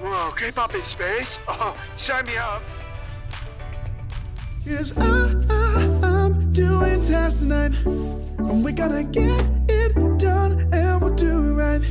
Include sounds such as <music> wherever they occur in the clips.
Whoa, K-pop in space? <laughs> Oh, sign me up. Yes, I, I, I'm doing tasks tonight. And we're gonna get it done and we'll do it right.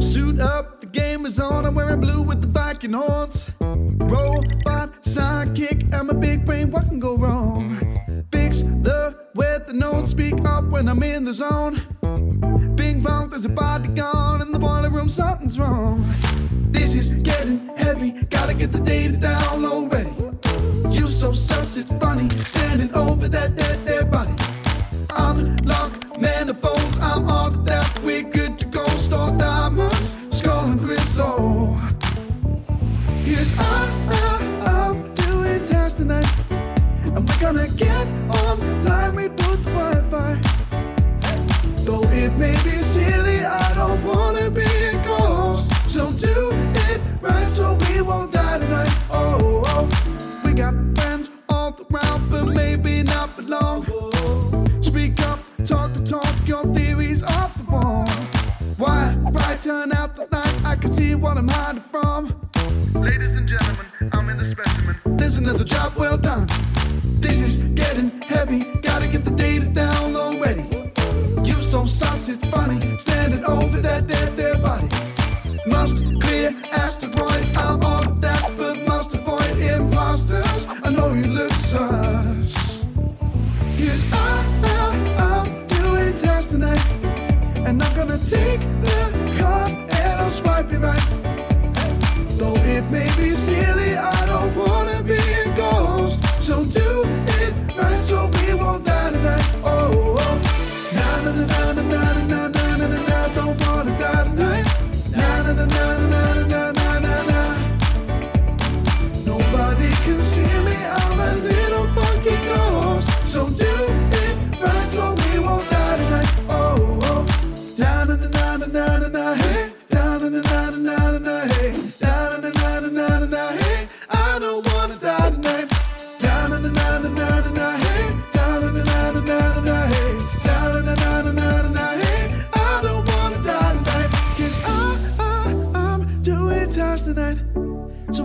Suit up, the game is on. I'm wearing blue with the Viking horns. Robot sidekick, I'm a big brain. What can go wrong? Fix the weather, don't speak up when I'm in the zone. Bing bong, there's a body gone in the boiler room. Something's wrong. This is getting heavy. Gotta get the data down already. You so sus, it's funny. Standing over that dead, dead specimen. There's another job well done. This is getting heavy. Gotta get the data down already. You so sus, it's funny. Standing over that dead, dead body. Must clear asteroids. I'm of that, but must avoid imposters. I know you look sus. I, I, I'm doing tests tonight. And I'm gonna take the card and I'll swipe it right. Though it may be silly,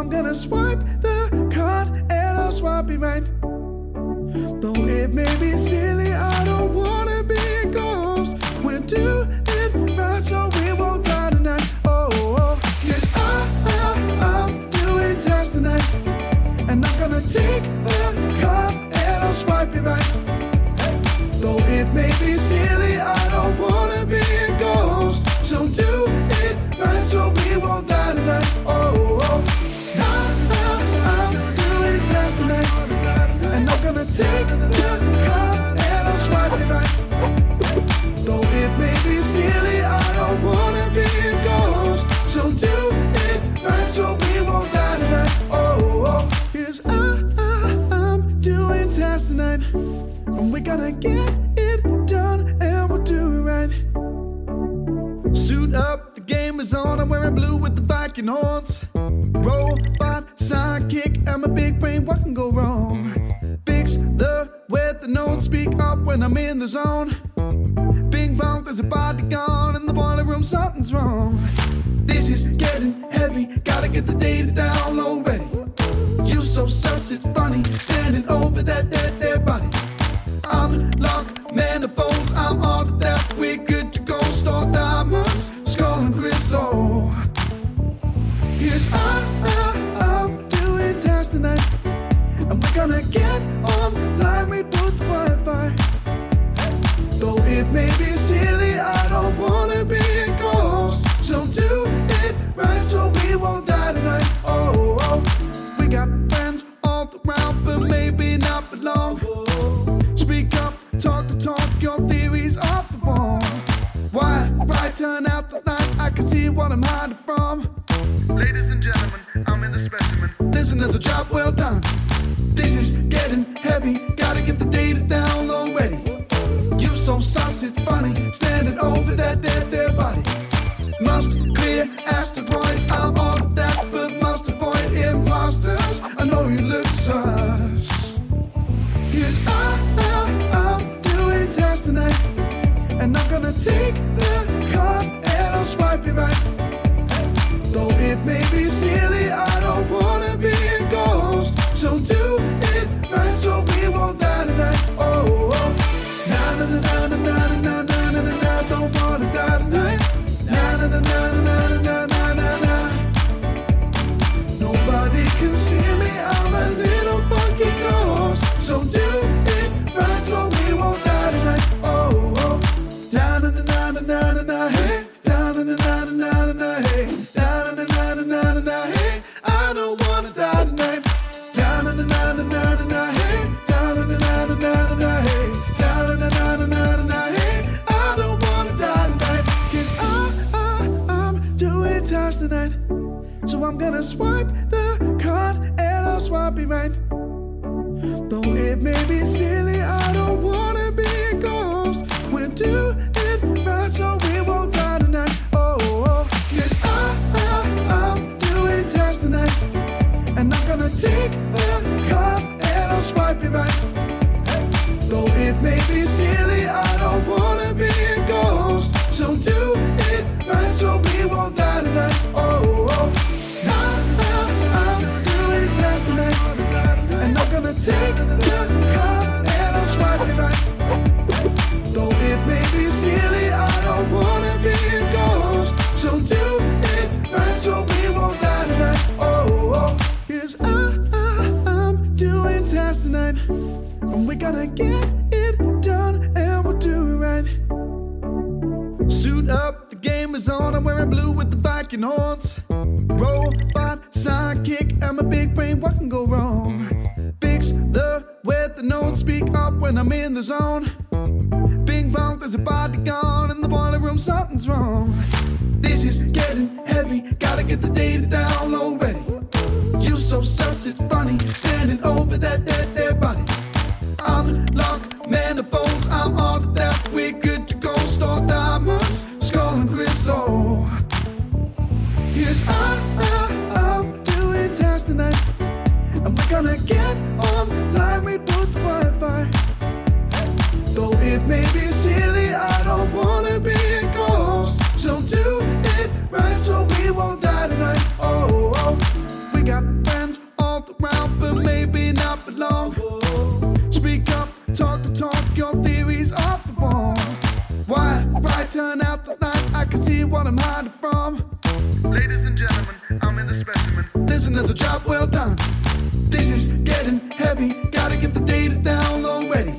I'm gonna swipe the card and I'll swipe it right. And we gotta get it done and we'll do it right. Suit up, the game is on. I'm wearing blue with the Viking horns. Robot sidekick, I'm a big brain. What can go wrong? Fix the weather, don't speak up when I'm in the zone. Bing bong, there's a body gone in the boiler room. Something's wrong. This is getting heavy. Gotta get the data down already. You so sus, it's funny. Standing over that dead, dead body. Unlock manifolds, I'm all of that. We're good to go. Store diamonds, skull and crystal. Yes, I, I, I'm doing tasks tonight. And we're gonna get see what I'm hiding from. Ladies and gentlemen, I'm in the specimen. There's another job well done. This is getting heavy. Gotta get the data down already. You so sus, it's funny. Standing over that dead, dead body. Must stars tonight. So I'm gonna swipe the card and I'll swipe it right. Though it may be silly, I don't wanna be a ghost. We're do it right so we won't die tonight. Oh, oh. yes, I, I, I'm doing just tonight. And I'm gonna take fucking horns. Robot sidekick, I'm a big brain, what can go wrong? Fix the weather, don't speak up when I'm in the zone. Bing bong, there's a body gone, in the boiler room, something's wrong. This is getting heavy, gotta get the data down already. You so sus, it's funny, standing over that dead another job well done. This is getting heavy, gotta get the data down already.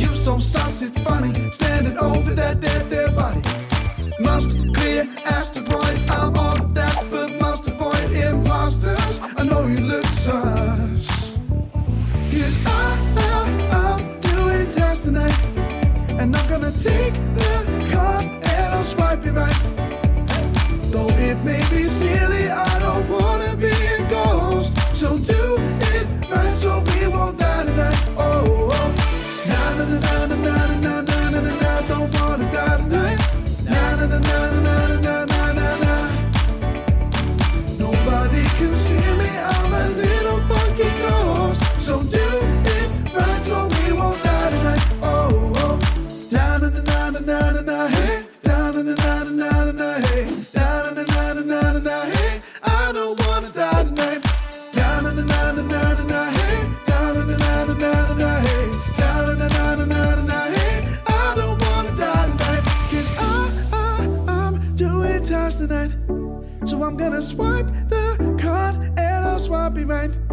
You so sausage funny, standing over that dead there. na na na na I'll swipe the card and I'll swipe it right.